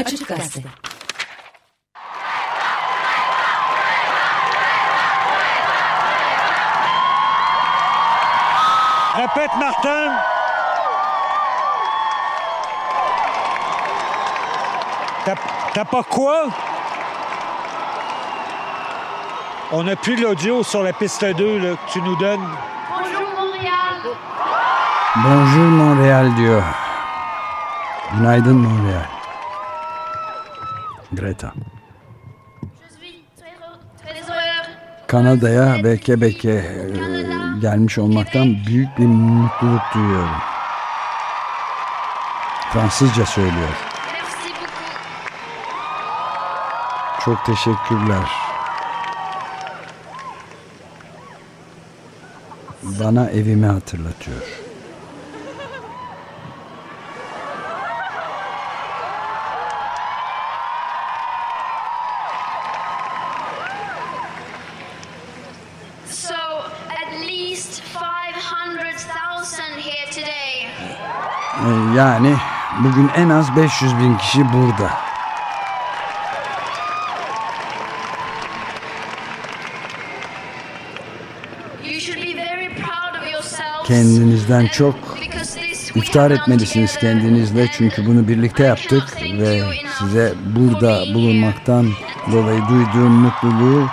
Açık Gazete. Répète Martin. T'as- T'as pas quoi? On n'a plus l'audio sur la piste 2 là, que tu nous donnes. Bonjour Montréal. Bonjour Montreal diyor. Günaydın Montreal. Greta. Kanada'ya ve Quebec'e e, gelmiş olmaktan büyük bir mutluluk duyuyorum. Fransızca söylüyor. Çok teşekkürler. Bana evimi hatırlatıyor. Yani bugün en az 500 bin kişi burada. Kendinizden çok done etmelisiniz kendinizle çünkü bunu birlikte yaptık ve size burada bulunmaktan dolayı duyduğum mutluluğu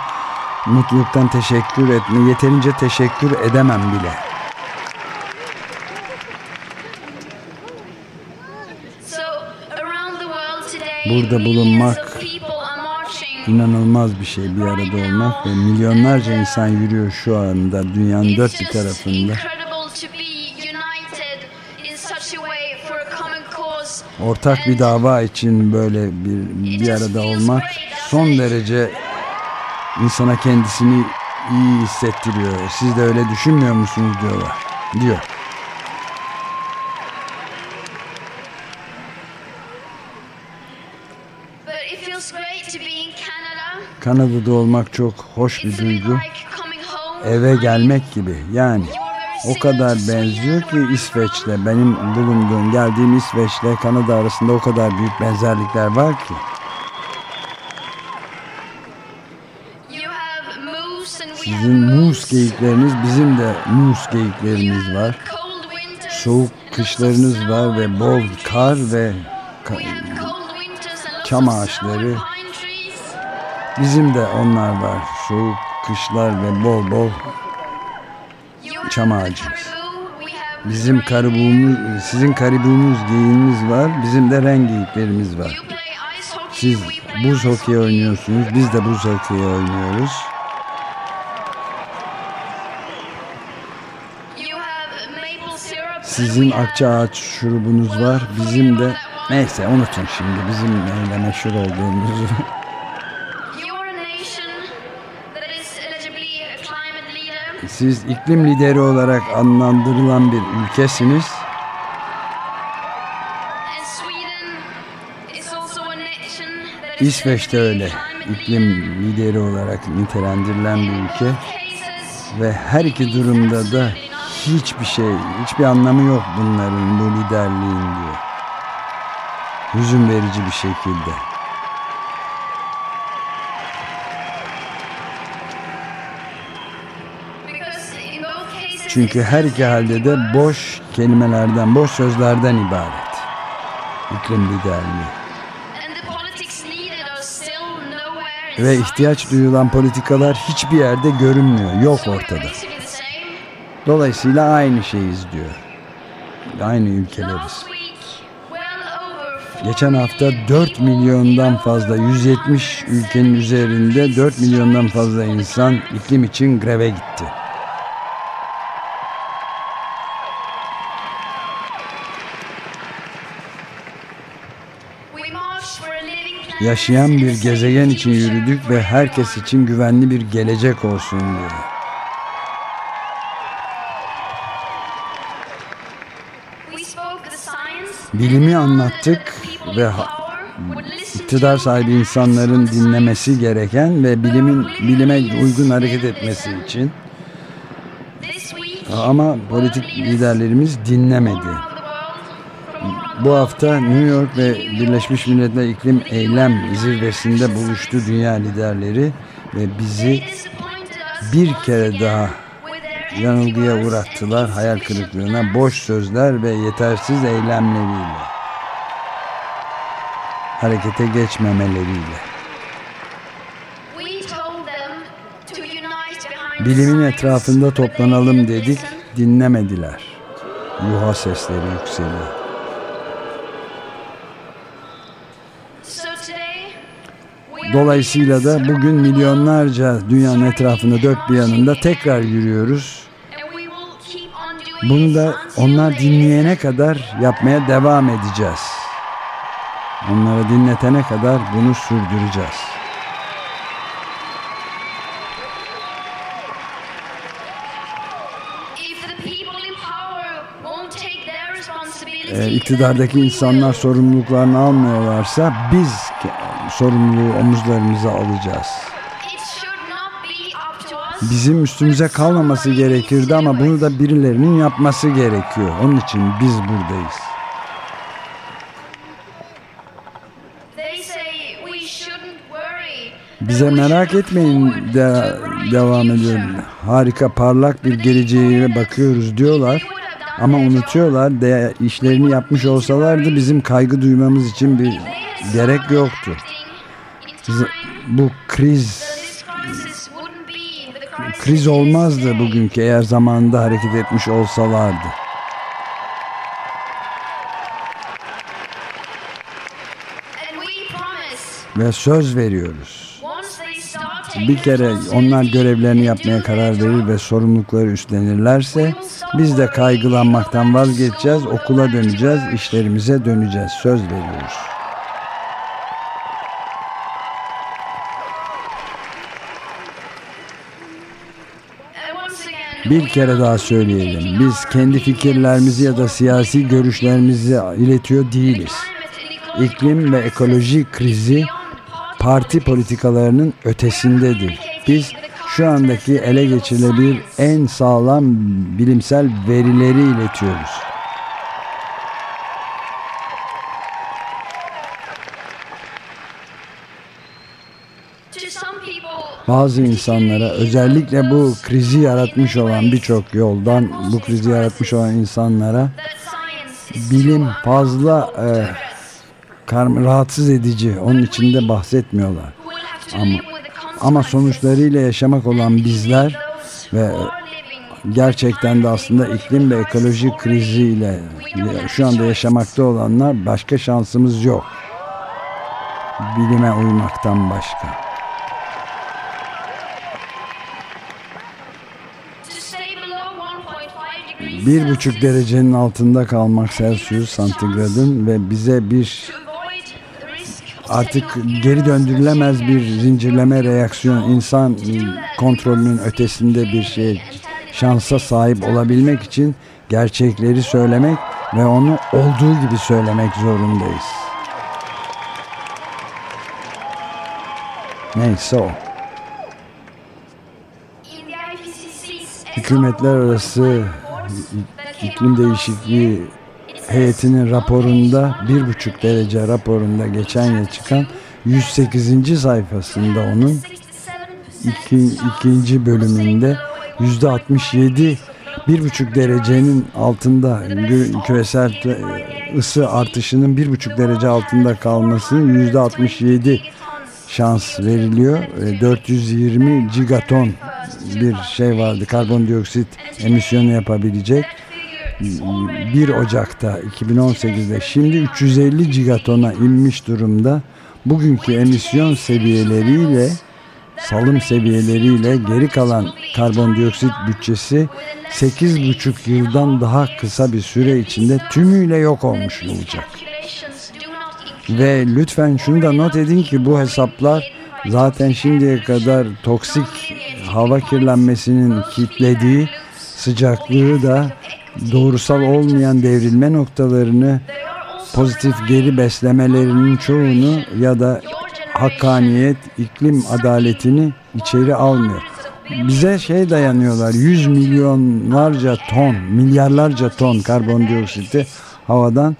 mutluluktan teşekkür etme yeterince teşekkür edemem bile. Burada bulunmak. İnanılmaz bir şey bir arada olmak ve milyonlarca insan yürüyor şu anda dünyanın dört bir tarafında. Ortak bir dava için böyle bir, bir arada olmak son derece insana kendisini iyi hissettiriyor. Siz de öyle düşünmüyor musunuz diyorlar. Diyor. Kanada'da olmak çok hoş bir duygu. Eve gelmek gibi. Yani o kadar benziyor ki İsveç'le benim bulunduğum geldiğim İsveç'le Kanada arasında o kadar büyük benzerlikler var ki. Sizin moose. geyikleriniz bizim de mus geyiklerimiz var. Soğuk kışlarınız var ve bol kar ve ka- çam ağaçları. Bizim de onlar var. Soğuk kışlar ve bol bol Çam ağacımız. bizim karibuğumuz, sizin karibuğumuz geyiğiniz var. Bizim de ren geyiklerimiz var. Siz buz hokeyi oynuyorsunuz. Biz de buz hokeyi oynuyoruz. Sizin akça ağaç şurubunuz var. Bizim de neyse unutun şimdi bizim neyle meşhur olduğumuzu. Siz iklim lideri olarak adlandırılan bir ülkesiniz. And Sweden is also a nation that is İsveç de eligibly öyle. İklim lideri olarak nitelendirilen bir ülke. Ve her iki durumda da hiçbir şey, hiçbir anlamı yok bunların bu liderliğin diyor. Hüzün verici bir şekilde. Çünkü her iki halde de boş kelimelerden, boş sözlerden ibaret. İklim liderliği. Ve ihtiyaç duyulan politikalar hiçbir yerde görünmüyor, yok ortada. Dolayısıyla aynı şeyiz diyor. Aynı ülkeleriz. Geçen hafta 4 milyondan fazla 170 ülkenin üzerinde 4 milyondan fazla insan iklim için greve gitti. Yaşayan bir gezegen için yürüdük ve herkes için güvenli bir gelecek olsun science Bilimi anlattık ve iktidar sahibi insanların dinlemesi gereken ve bilimin bilime uygun hareket etmesi için ama politik liderlerimiz dinlemedi. Bu hafta New York ve Birleşmiş Milletler İklim Eylem Zirvesi'nde buluştu dünya liderleri ve bizi bir kere daha yanılgıya uğrattılar, hayal kırıklığına, boş sözler ve yetersiz eylemleriyle. Harekete geçmemeleriyle. Bilimin etrafında toplanalım dedik, dinlemediler. Yuha sesleri yükseliyor. Dolayısıyla da bugün milyonlarca dünyanın etrafında dört bir yanında tekrar yürüyoruz. Bunu da onlar dinleyene kadar yapmaya devam edeceğiz. Onlara dinletene kadar bunu sürdüreceğiz. e, iktidardaki insanlar sorumluluklarını almıyorlarsa biz sorumluluğu omuzlarımıza alacağız. Bizim üstümüze kalmaması gerekirdi ama bunu da birilerinin yapması gerekiyor. Onun için biz buradayız. Bize merak etmeyin de devam ediyor. Harika parlak bir geleceğe bakıyoruz diyorlar. Ama unutuyorlar de işlerini yapmış olsalardı bizim kaygı duymamız için bir gerek yoktu. Bu kriz kriz olmazdı bugünkü eğer zamanında hareket etmiş olsalardı. Ve söz veriyoruz bir kere onlar görevlerini yapmaya karar verir ve sorumlulukları üstlenirlerse biz de kaygılanmaktan vazgeçeceğiz, okula döneceğiz, işlerimize döneceğiz. Söz veriyoruz. Bir kere daha söyleyelim. Biz kendi fikirlerimizi ya da siyasi görüşlerimizi iletiyor değiliz. İklim ve ekoloji krizi parti politikalarının ötesindedir. Biz şu andaki ele geçirilebilir en sağlam bilimsel verileri iletiyoruz. Bazı insanlara özellikle bu krizi yaratmış olan birçok yoldan bu krizi yaratmış olan insanlara bilim fazla e, rahatsız edici. Onun içinde bahsetmiyorlar. Ama, ama sonuçlarıyla yaşamak olan bizler ve gerçekten de aslında iklim ve ekoloji kriziyle şu anda yaşamakta olanlar başka şansımız yok. Bilime uymaktan başka. Bir buçuk derecenin altında kalmak Celsius santigradın ve bize bir artık geri döndürülemez bir zincirleme reaksiyon insan kontrolünün ötesinde bir şey şansa sahip olabilmek için gerçekleri söylemek ve onu olduğu gibi söylemek zorundayız. Neyse o. Hükümetler arası iklim değişikliği heyetinin raporunda bir buçuk derece raporunda geçen yıl çıkan 108. sayfasında onun iki, ikinci bölümünde yüzde 67 bir buçuk derecenin altında küresel ısı artışının bir buçuk derece altında kalmasının yüzde 67 şans veriliyor. 420 gigaton bir şey vardı karbondioksit emisyonu yapabilecek 1 Ocak'ta 2018'de şimdi 350 gigatona inmiş durumda. Bugünkü emisyon seviyeleriyle salım seviyeleriyle geri kalan karbondioksit bütçesi 8,5 yıldan daha kısa bir süre içinde tümüyle yok olmuş olacak. Ve lütfen şunu da not edin ki bu hesaplar zaten şimdiye kadar toksik hava kirlenmesinin kitlediği sıcaklığı da doğrusal olmayan devrilme noktalarını pozitif geri beslemelerinin çoğunu ya da hakkaniyet, iklim adaletini içeri almıyor. Bize şey dayanıyorlar 100 milyonlarca ton, milyarlarca ton karbondioksiti havadan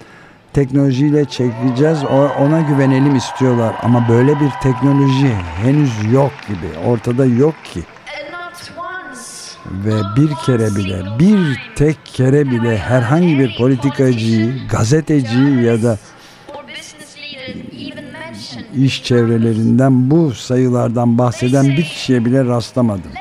teknolojiyle çekeceğiz ona güvenelim istiyorlar. Ama böyle bir teknoloji henüz yok gibi ortada yok ki. Ve bir kere bile bir tek kere bile herhangi bir politikacıyı, gazeteciyi ya da iş çevrelerinden bu sayılardan bahseden bir kişiye bile rastlamadım.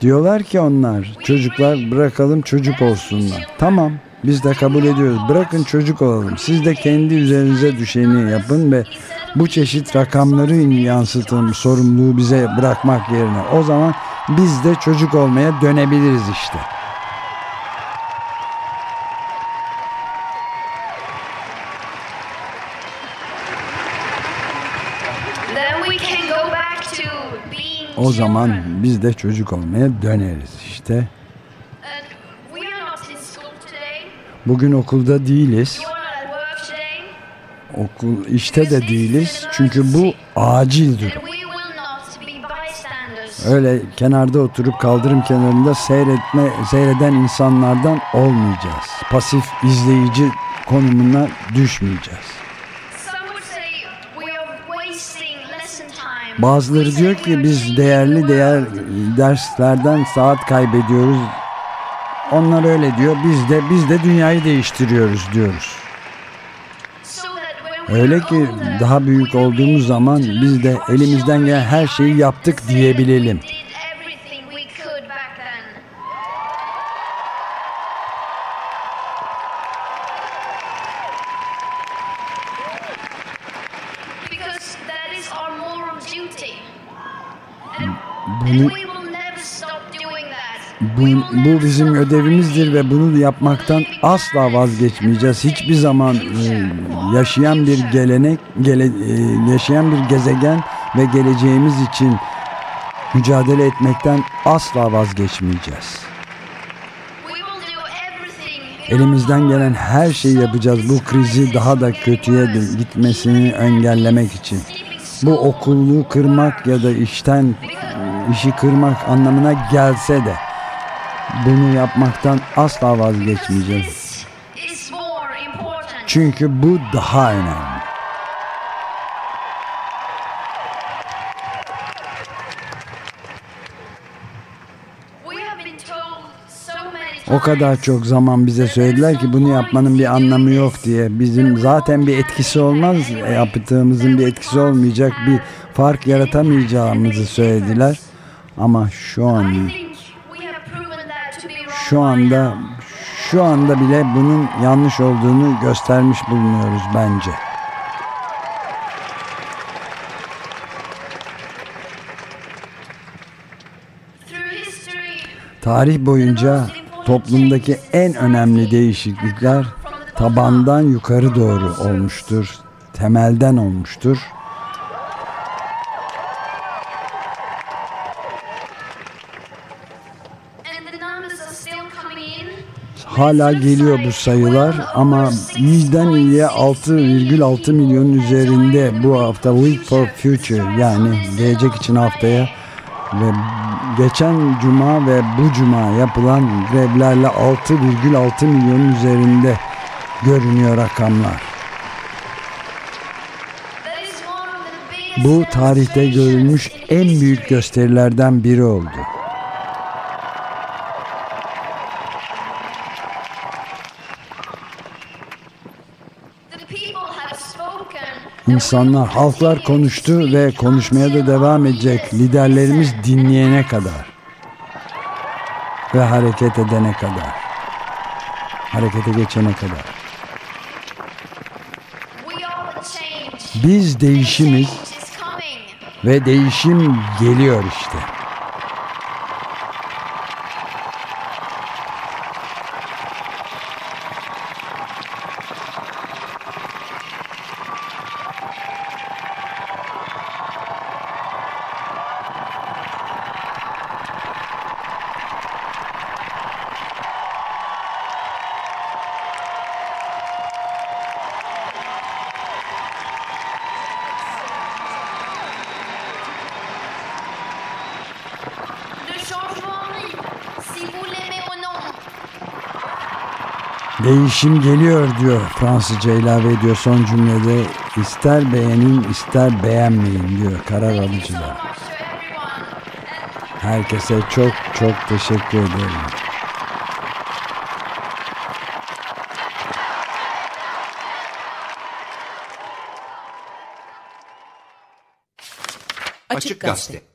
Diyorlar ki onlar çocuklar bırakalım çocuk olsunlar. Tamam biz de kabul ediyoruz. Bırakın çocuk olalım. Siz de kendi üzerinize düşeni yapın ve bu çeşit rakamları yansıtın sorumluluğu bize bırakmak yerine. O zaman biz de çocuk olmaya dönebiliriz işte. O zaman biz de çocuk olmaya döneriz işte. Bugün okulda değiliz. Okul işte de değiliz. Çünkü bu acil durum. Öyle kenarda oturup kaldırım kenarında seyretme seyreden insanlardan olmayacağız. Pasif izleyici konumuna düşmeyeceğiz. Bazıları diyor ki biz değerli değer derslerden saat kaybediyoruz. Onlar öyle diyor. Biz de biz de dünyayı değiştiriyoruz diyoruz. Öyle ki daha büyük olduğumuz zaman biz de elimizden gelen her şeyi yaptık diyebilelim. Bu, bizim ödevimizdir ve bunu yapmaktan asla vazgeçmeyeceğiz. Hiçbir zaman e, yaşayan bir gelenek, gele, e, yaşayan bir gezegen ve geleceğimiz için mücadele etmekten asla vazgeçmeyeceğiz. Elimizden gelen her şeyi yapacağız bu krizi daha da kötüye de gitmesini engellemek için. Bu okulluğu kırmak ya da işten işi kırmak anlamına gelse de bunu yapmaktan asla important. Çünkü bu daha önemli. O kadar çok zaman bize söylediler ki bunu yapmanın bir anlamı yok diye. Bizim zaten bir etkisi olmaz, e, yaptığımızın bir etkisi olmayacak, bir fark yaratamayacağımızı söylediler. Ama şu an, şu anda, şu anda bile bunun yanlış olduğunu göstermiş bulunuyoruz bence. Tarih boyunca toplumdaki en önemli değişiklikler tabandan yukarı doğru olmuştur, temelden olmuştur. Hala geliyor bu sayılar ama iyiden iyiye 6,6 milyonun üzerinde bu hafta Week for Future yani gelecek için haftaya ve geçen cuma ve bu cuma yapılan grevlerle 6,6 milyonun üzerinde görünüyor rakamlar. Bu tarihte görülmüş en büyük gösterilerden biri oldu. İnsanlar, halklar konuştu ve konuşmaya da devam edecek liderlerimiz dinleyene kadar ve hareket edene kadar, harekete geçene kadar. Biz değişimiz ve değişim geliyor işte. Değişim geliyor diyor Fransızca ilave ediyor son cümlede. İster beğenin ister beğenmeyin diyor karar alıcılar. Herkese çok çok teşekkür ederim. Açık Gazete